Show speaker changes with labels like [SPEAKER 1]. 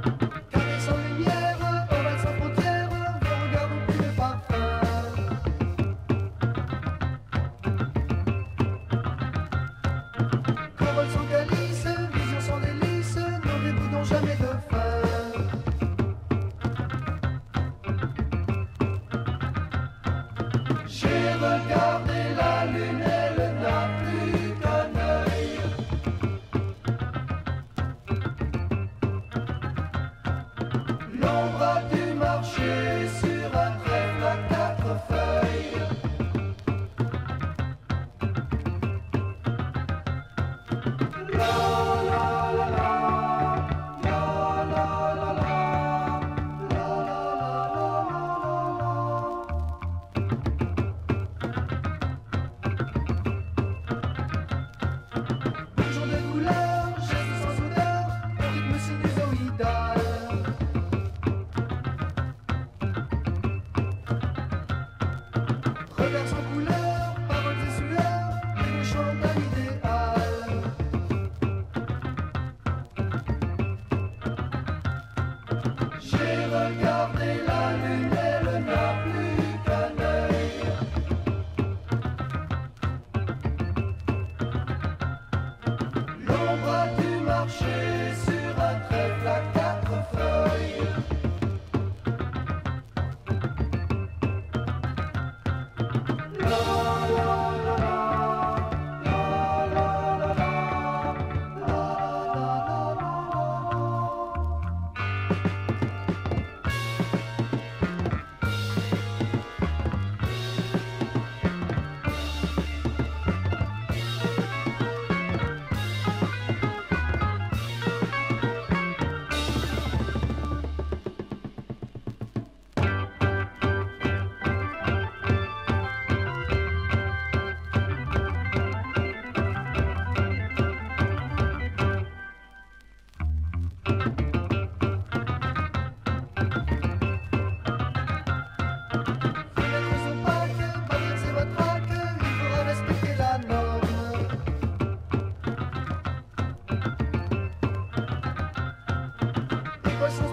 [SPEAKER 1] Carré sans lumière, pas mal sans frontière, nos plus de parfum. sans calice, vision sans délice, nous débuts n'ont jamais de fin. J'ai regardé combate. another girl. больше